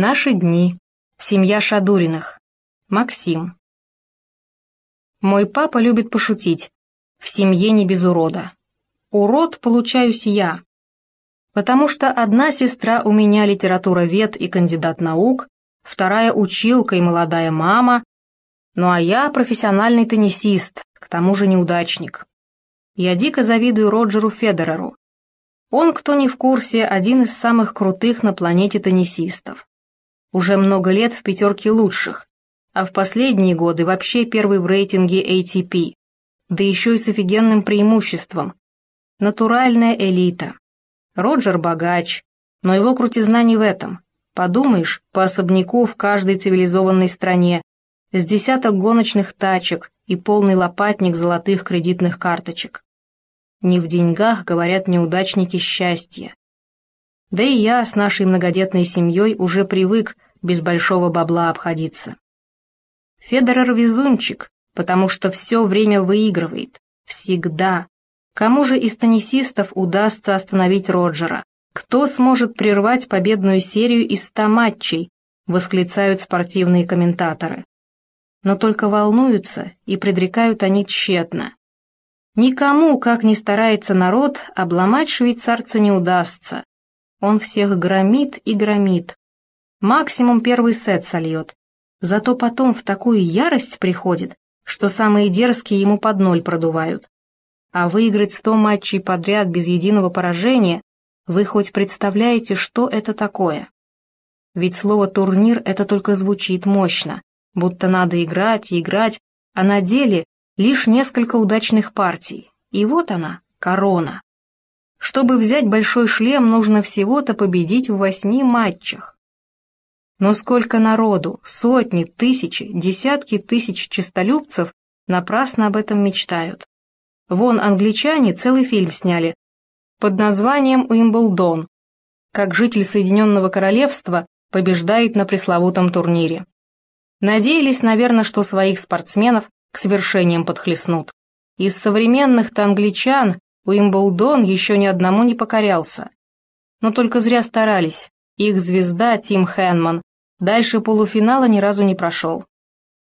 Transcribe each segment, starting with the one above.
Наши дни. Семья Шадуриных. Максим. Мой папа любит пошутить. В семье не без урода. Урод получаюсь я. Потому что одна сестра у меня литературовед и кандидат наук, вторая училка и молодая мама, ну а я профессиональный теннисист, к тому же неудачник. Я дико завидую Роджеру Федереру. Он, кто не в курсе, один из самых крутых на планете теннисистов. Уже много лет в пятерке лучших, а в последние годы вообще первый в рейтинге ATP, да еще и с офигенным преимуществом. Натуральная элита. Роджер богач, но его крутизна не в этом. Подумаешь, по особняку в каждой цивилизованной стране, с десяток гоночных тачек и полный лопатник золотых кредитных карточек. Не в деньгах, говорят неудачники, счастья. Да и я с нашей многодетной семьей уже привык без большого бабла обходиться. Федорер везунчик, потому что все время выигрывает. Всегда. Кому же из теннисистов удастся остановить Роджера? Кто сможет прервать победную серию из ста матчей? Восклицают спортивные комментаторы. Но только волнуются и предрекают они тщетно. Никому, как ни старается народ, обломать швейцарца не удастся. Он всех громит и громит. Максимум первый сет сольет. Зато потом в такую ярость приходит, что самые дерзкие ему под ноль продувают. А выиграть сто матчей подряд без единого поражения, вы хоть представляете, что это такое? Ведь слово «турнир» это только звучит мощно, будто надо играть и играть, а на деле лишь несколько удачных партий, и вот она, корона. Чтобы взять большой шлем, нужно всего-то победить в восьми матчах. Но сколько народу, сотни, тысячи, десятки тысяч честолюбцев напрасно об этом мечтают. Вон англичане целый фильм сняли под названием «Уимблдон», как житель Соединенного Королевства побеждает на пресловутом турнире. Надеялись, наверное, что своих спортсменов к свершениям подхлестнут. Из современных-то англичан Уимблдон еще ни одному не покорялся. Но только зря старались. Их звезда Тим Хэнман дальше полуфинала ни разу не прошел.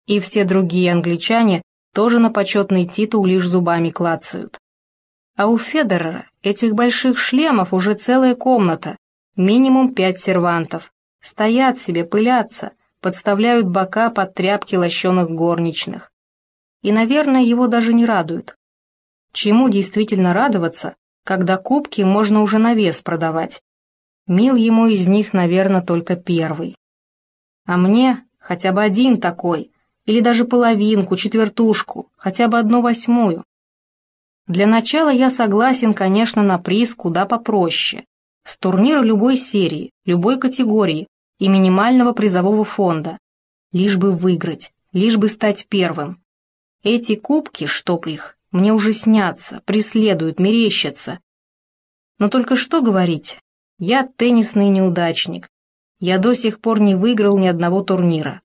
И все другие англичане тоже на почетный титул лишь зубами клацают. А у Федерера этих больших шлемов уже целая комната, минимум пять сервантов. Стоят себе, пылятся, подставляют бока под тряпки лощеных горничных и, наверное, его даже не радуют. Чему действительно радоваться, когда кубки можно уже на вес продавать? Мил ему из них, наверное, только первый. А мне хотя бы один такой, или даже половинку, четвертушку, хотя бы одну восьмую. Для начала я согласен, конечно, на приз куда попроще. С турнира любой серии, любой категории и минимального призового фонда. Лишь бы выиграть, лишь бы стать первым. Эти кубки, чтоб их, мне уже снятся, преследуют, мерещатся. Но только что говорить, я теннисный неудачник. Я до сих пор не выиграл ни одного турнира.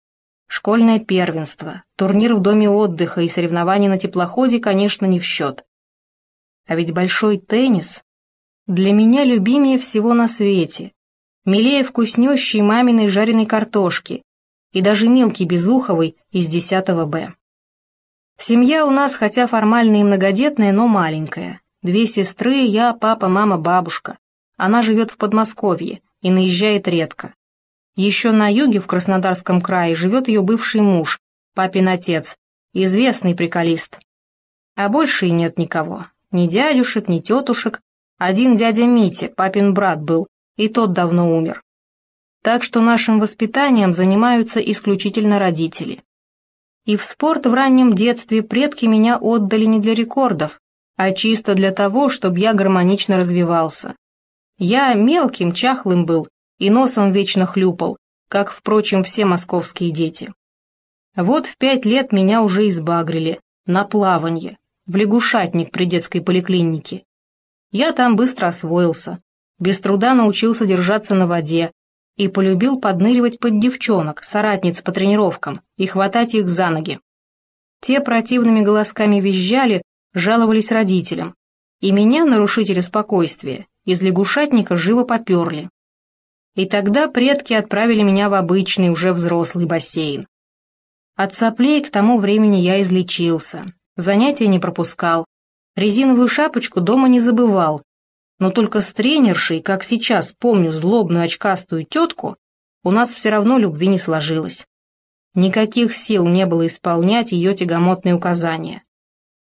Школьное первенство, турнир в доме отдыха и соревнования на теплоходе, конечно, не в счет. А ведь большой теннис для меня любимее всего на свете. Милее вкуснющей маминой жареной картошки и даже Милки Безуховой из 10 Б. Семья у нас, хотя формально и многодетная, но маленькая. Две сестры, я, папа, мама, бабушка. Она живет в Подмосковье и наезжает редко. Еще на юге, в Краснодарском крае, живет ее бывший муж, папин отец, известный приколист. А больше и нет никого. Ни дядюшек, ни тетушек. Один дядя Митя, папин брат был, и тот давно умер. Так что нашим воспитанием занимаются исключительно родители. И в спорт в раннем детстве предки меня отдали не для рекордов, а чисто для того, чтобы я гармонично развивался. Я мелким, чахлым был и носом вечно хлюпал, как, впрочем, все московские дети. Вот в пять лет меня уже избагрили, на плаванье, в лягушатник при детской поликлинике. Я там быстро освоился, без труда научился держаться на воде, и полюбил подныривать под девчонок, соратниц по тренировкам, и хватать их за ноги. Те противными голосками визжали, жаловались родителям, и меня, нарушители спокойствия, из лягушатника живо поперли. И тогда предки отправили меня в обычный, уже взрослый бассейн. От соплей к тому времени я излечился, занятия не пропускал, резиновую шапочку дома не забывал, но только с тренершей, как сейчас помню злобную очкастую тетку, у нас все равно любви не сложилось. Никаких сил не было исполнять ее тягомотные указания.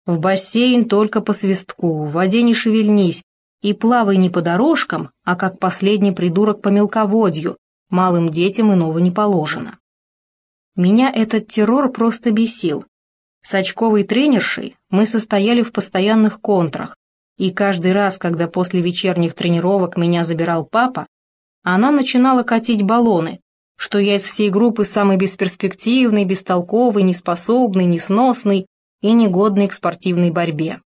В бассейн только по свистку, в воде не шевельнись, и плавай не по дорожкам, а как последний придурок по мелководью, малым детям иного не положено. Меня этот террор просто бесил. С очковой тренершей мы состояли в постоянных контрах, и каждый раз, когда после вечерних тренировок меня забирал папа, она начинала катить баллоны, что я из всей группы самый бесперспективный, бестолковый, неспособный, несносный и негодный к спортивной борьбе.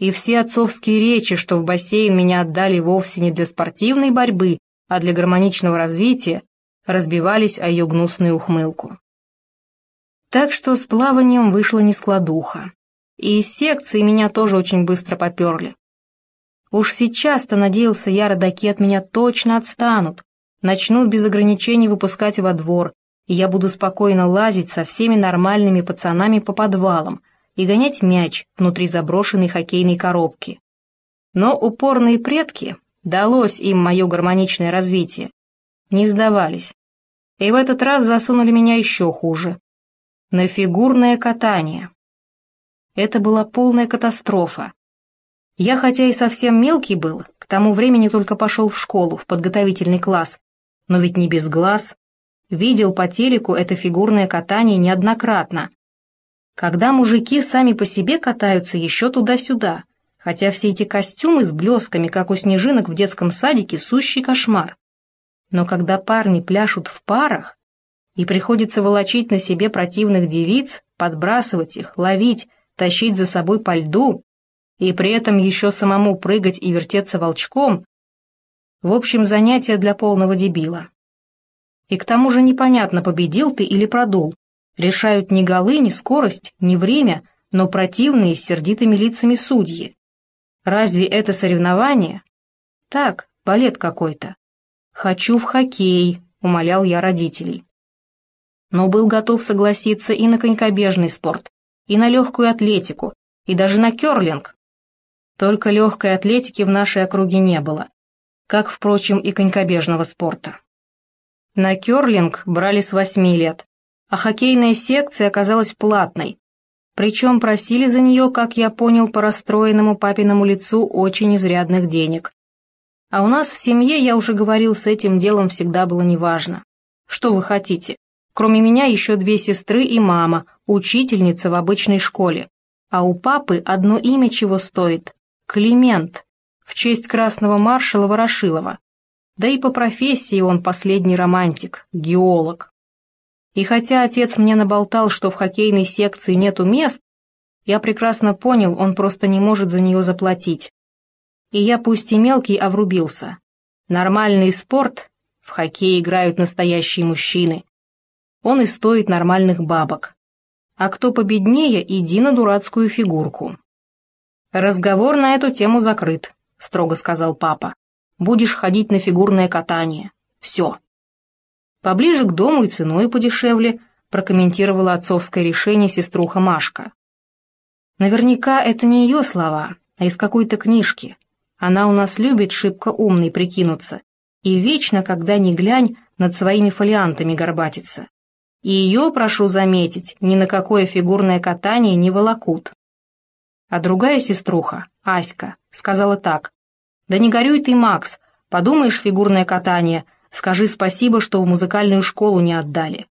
И все отцовские речи, что в бассейн меня отдали вовсе не для спортивной борьбы, а для гармоничного развития, разбивались о ее гнусную ухмылку. Так что с плаванием вышло не складуха. И из секции меня тоже очень быстро поперли. Уж сейчас-то, надеялся я, родаки от меня точно отстанут, начнут без ограничений выпускать во двор, и я буду спокойно лазить со всеми нормальными пацанами по подвалам и гонять мяч внутри заброшенной хоккейной коробки. Но упорные предки, далось им мое гармоничное развитие, не сдавались. И в этот раз засунули меня еще хуже. На фигурное катание. Это была полная катастрофа. Я хотя и совсем мелкий был, к тому времени только пошел в школу, в подготовительный класс, но ведь не без глаз. Видел по телеку это фигурное катание неоднократно. Когда мужики сами по себе катаются еще туда-сюда, хотя все эти костюмы с блесками, как у снежинок в детском садике, сущий кошмар. Но когда парни пляшут в парах, и приходится волочить на себе противных девиц, подбрасывать их, ловить, тащить за собой по льду, и при этом еще самому прыгать и вертеться волчком, в общем, занятие для полного дебила. И к тому же непонятно, победил ты или продул. Решают не голы, не скорость, не время, но противные с сердитыми лицами судьи. Разве это соревнование? Так, балет какой-то. «Хочу в хоккей», — умолял я родителей. Но был готов согласиться и на конькобежный спорт, и на легкую атлетику, и даже на керлинг. Только легкой атлетики в нашей округе не было, как, впрочем, и конькобежного спорта. На керлинг брали с восьми лет, а хоккейная секция оказалась платной, причем просили за нее, как я понял по расстроенному папиному лицу, очень изрядных денег. А у нас в семье, я уже говорил, с этим делом всегда было неважно. Что вы хотите? Кроме меня еще две сестры и мама, учительница в обычной школе. А у папы одно имя чего стоит – Климент, в честь красного маршала Ворошилова. Да и по профессии он последний романтик, геолог. И хотя отец мне наболтал, что в хоккейной секции нету мест, я прекрасно понял, он просто не может за нее заплатить. И я пусть и мелкий, а врубился. Нормальный спорт, в хоккей играют настоящие мужчины, он и стоит нормальных бабок. А кто победнее, иди на дурацкую фигурку. «Разговор на эту тему закрыт», — строго сказал папа. «Будешь ходить на фигурное катание. Все». «Поближе к дому и ценой подешевле», — прокомментировала отцовское решение сеструха Машка. Наверняка это не ее слова, а из какой-то книжки. Она у нас любит шибко умный прикинуться и вечно, когда ни глянь, над своими фолиантами горбатится. И ее, прошу заметить, ни на какое фигурное катание не волокут. А другая сеструха, Аська, сказала так. «Да не горюй ты, Макс, подумаешь фигурное катание, скажи спасибо, что в музыкальную школу не отдали».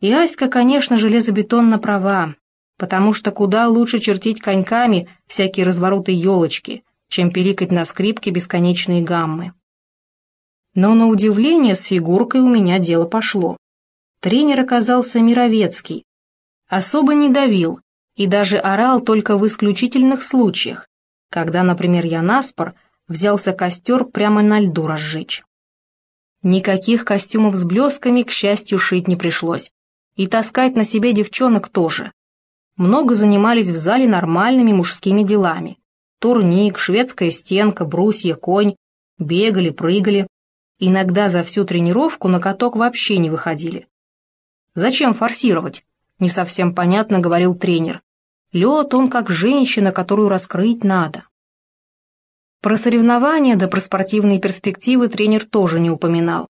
И Аська, конечно, железобетонно права, потому что куда лучше чертить коньками всякие развороты елочки, чем пиликать на скрипке бесконечные гаммы. Но на удивление с фигуркой у меня дело пошло. Тренер оказался мировецкий. Особо не давил и даже орал только в исключительных случаях, когда, например, я наспор взялся костер прямо на льду разжечь. Никаких костюмов с блесками, к счастью, шить не пришлось. И таскать на себе девчонок тоже. Много занимались в зале нормальными мужскими делами. Турник, шведская стенка, брусья, конь. Бегали, прыгали. Иногда за всю тренировку на каток вообще не выходили. «Зачем форсировать?» — не совсем понятно говорил тренер. «Лед, он как женщина, которую раскрыть надо». Про соревнования да про спортивные перспективы тренер тоже не упоминал.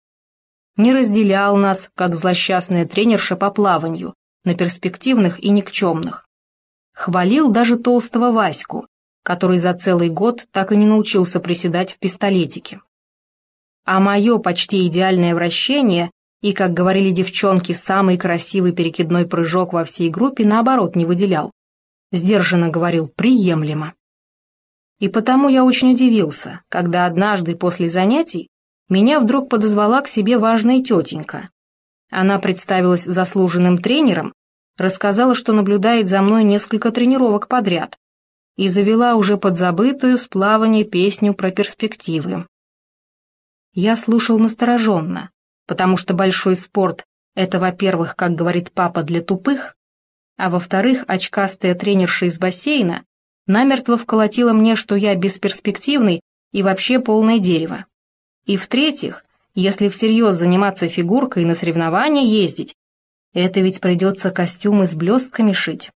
Не разделял нас, как злосчастная тренерша по плаванию, на перспективных и никчемных. Хвалил даже толстого Ваську, который за целый год так и не научился приседать в пистолетике. А мое почти идеальное вращение и, как говорили девчонки, самый красивый перекидной прыжок во всей группе наоборот не выделял. Сдержанно говорил «приемлемо». И потому я очень удивился, когда однажды после занятий меня вдруг подозвала к себе важная тетенька. Она представилась заслуженным тренером, рассказала, что наблюдает за мной несколько тренировок подряд, и завела уже подзабытую с плавания песню про перспективы. Я слушал настороженно, потому что большой спорт — это, во-первых, как говорит папа, для тупых, а во-вторых, очкастая тренерша из бассейна намертво вколотила мне, что я бесперспективный и вообще полное дерево. И в-третьих, если всерьез заниматься фигуркой и на соревнования ездить, это ведь придется костюмы с блестками шить.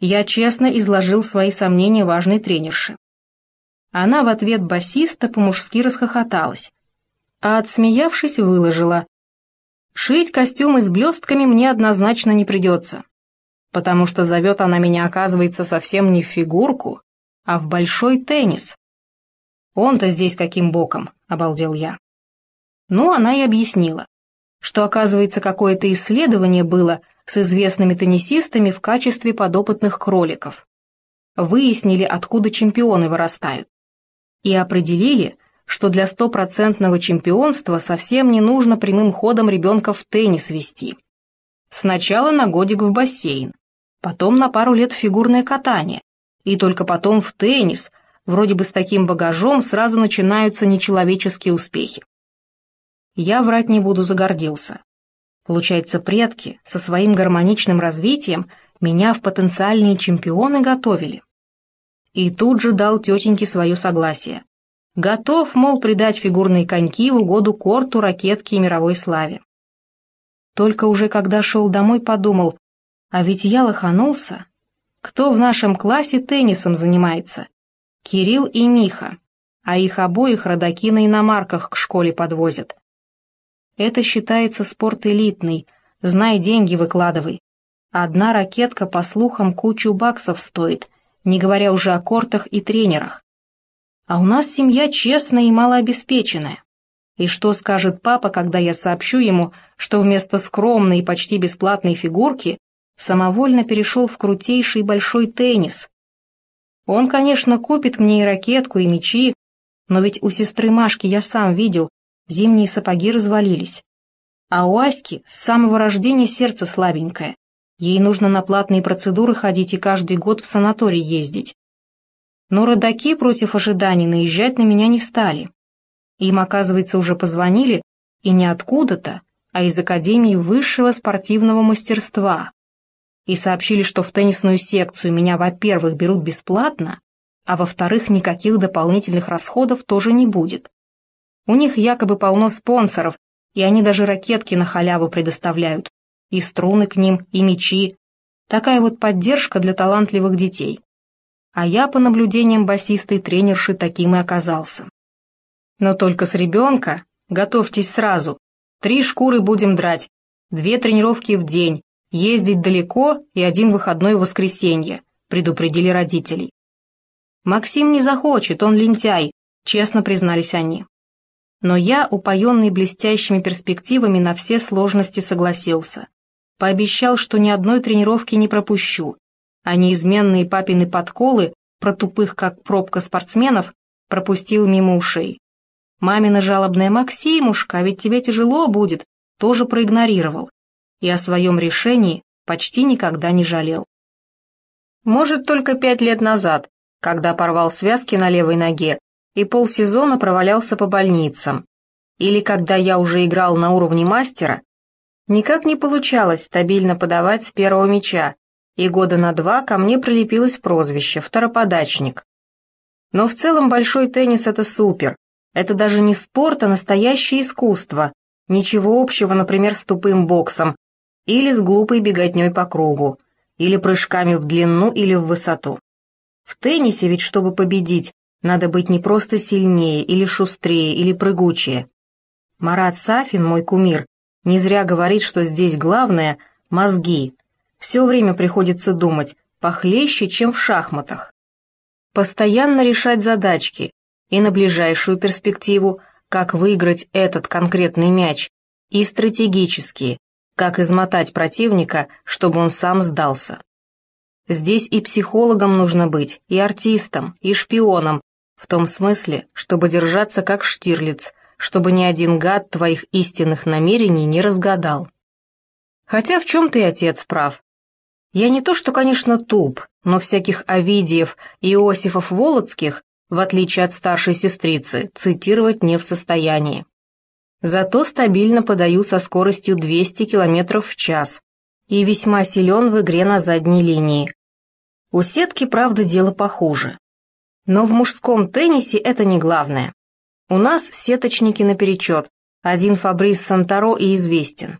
Я честно изложил свои сомнения важной тренерше. Она в ответ басиста по-мужски расхохоталась, а отсмеявшись выложила. «Шить костюмы с блестками мне однозначно не придется, потому что зовет она меня, оказывается, совсем не в фигурку, а в большой теннис. Он-то здесь каким боком?» — обалдел я. Ну, она и объяснила, что, оказывается, какое-то исследование было с известными теннисистами в качестве подопытных кроликов. Выяснили, откуда чемпионы вырастают и определили, что для стопроцентного чемпионства совсем не нужно прямым ходом ребенка в теннис вести. Сначала на годик в бассейн, потом на пару лет фигурное катание, и только потом в теннис, вроде бы с таким багажом сразу начинаются нечеловеческие успехи. Я врать не буду, загордился. Получается, предки со своим гармоничным развитием меня в потенциальные чемпионы готовили. И тут же дал тетеньке свое согласие. Готов, мол, придать фигурные коньки в угоду корту, ракетке и мировой славе. Только уже когда шел домой, подумал, а ведь я лоханулся. Кто в нашем классе теннисом занимается? Кирилл и Миха, а их обоих родаки на иномарках к школе подвозят. Это считается спорт элитный, знай деньги выкладывай. Одна ракетка, по слухам, кучу баксов стоит — не говоря уже о кортах и тренерах. А у нас семья честная и малообеспеченная. И что скажет папа, когда я сообщу ему, что вместо скромной и почти бесплатной фигурки самовольно перешел в крутейший большой теннис? Он, конечно, купит мне и ракетку, и мячи, но ведь у сестры Машки я сам видел, зимние сапоги развалились. А у Аськи с самого рождения сердце слабенькое. Ей нужно на платные процедуры ходить и каждый год в санаторий ездить. Но родаки против ожиданий наезжать на меня не стали. Им, оказывается, уже позвонили, и не откуда-то, а из Академии высшего спортивного мастерства. И сообщили, что в теннисную секцию меня, во-первых, берут бесплатно, а во-вторых, никаких дополнительных расходов тоже не будет. У них якобы полно спонсоров, и они даже ракетки на халяву предоставляют, и струны к ним, и мечи. Такая вот поддержка для талантливых детей. А я, по наблюдениям басистой тренерши, таким и оказался. Но только с ребенка, готовьтесь сразу, три шкуры будем драть, две тренировки в день, ездить далеко и один выходной в воскресенье, предупредили родителей. Максим не захочет, он лентяй, честно признались они. Но я, упоенный блестящими перспективами, на все сложности согласился. Пообещал, что ни одной тренировки не пропущу, а неизменные папины подколы про тупых как пробка спортсменов пропустил мимо ушей. Мамина жалобная «Максимушка, а ведь тебе тяжело будет», тоже проигнорировал и о своем решении почти никогда не жалел. Может, только пять лет назад, когда порвал связки на левой ноге и полсезона провалялся по больницам, или когда я уже играл на уровне мастера Никак не получалось стабильно подавать с первого мяча, и года на два ко мне прилепилось прозвище «второподачник». Но в целом большой теннис — это супер, Это даже не спорт, а настоящее искусство. Ничего общего, например, с тупым боксом, или с глупой беготней по кругу, или прыжками в длину или в высоту. В теннисе ведь, чтобы победить, надо быть не просто сильнее, или шустрее, или прыгучее. Марат Сафин, мой кумир, не зря говорит, что здесь главное — мозги. Все время приходится думать, похлеще, чем в шахматах. Постоянно решать задачки, и на ближайшую перспективу, как выиграть этот конкретный мяч, и стратегические, как измотать противника, чтобы он сам сдался. Здесь и психологом нужно быть, и артистом, и шпионом, в том смысле, чтобы держаться как Штирлиц, чтобы ни один гад твоих истинных намерений не разгадал. Хотя в чем ты, отец, прав. Я не то что, конечно, туп, но всяких Овидиев и Иосифов Володских в отличие от старшей сестрицы, цитировать не в состоянии. Зато стабильно подаю со скоростью 200 км в час и весьма силен в игре на задней линии. У сетки, правда, дело похуже. Но в мужском теннисе это не главное. У нас сеточники наперечет, один Фабрис Сантаро и известен.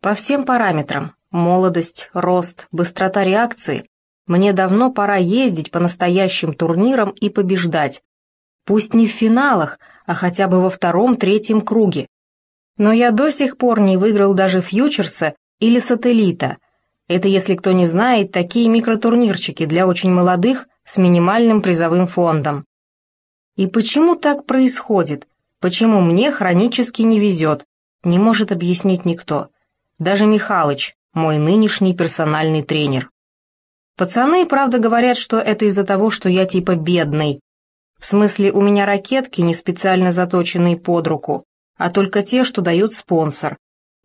По всем параметрам – молодость, рост, быстрота реакции мне давно пора ездить по настоящим турнирам и побеждать. Пусть не в финалах, а хотя бы во втором-третьем круге. Но я до сих пор не выиграл даже фьючерса или сателлита. Это, если кто не знает, такие микротурнирчики для очень молодых с минимальным призовым фондом. И почему так происходит? Почему мне хронически не везет? Не может объяснить никто. Даже Михалыч, мой нынешний персональный тренер. Пацаны, правда, говорят, что это из-за того, что я типа бедный. В смысле, у меня ракетки не специально заточенные под руку, а только те, что дает спонсор.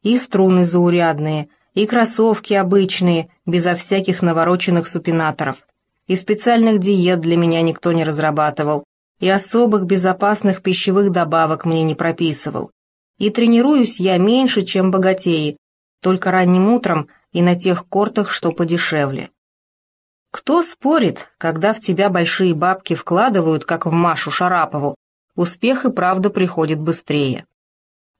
И струны заурядные, и кроссовки обычные, безо всяких навороченных супинаторов. И специальных диет для меня никто не разрабатывал, и особых безопасных пищевых добавок мне не прописывал. И тренируюсь я меньше, чем богатеи, только ранним утром и на тех кортах, что подешевле. Кто спорит, когда в тебя большие бабки вкладывают, как в Машу Шарапову, успех и правда приходит быстрее.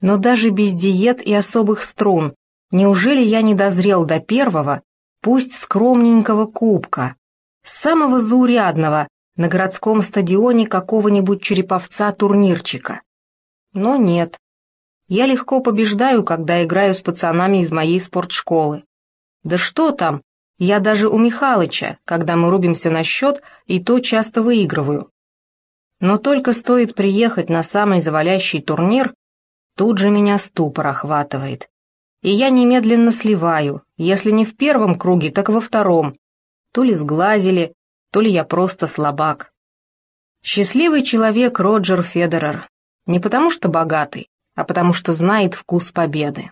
Но даже без диет и особых струн, неужели я не дозрел до первого, пусть скромненького кубка, самого заурядного, на городском стадионе какого-нибудь череповца-турнирчика? Но нет. Я легко побеждаю, когда играю с пацанами из моей спортшколы. Да что там, я даже у Михалыча, когда мы рубимся на счет, и то часто выигрываю. Но только стоит приехать на самый завалящий турнир, тут же меня ступор охватывает. И я немедленно сливаю, если не в первом круге, так во втором. То ли сглазили, то ли я просто слабак. Счастливый человек Роджер Федерер. Не потому что богатый, а потому что знает вкус победы.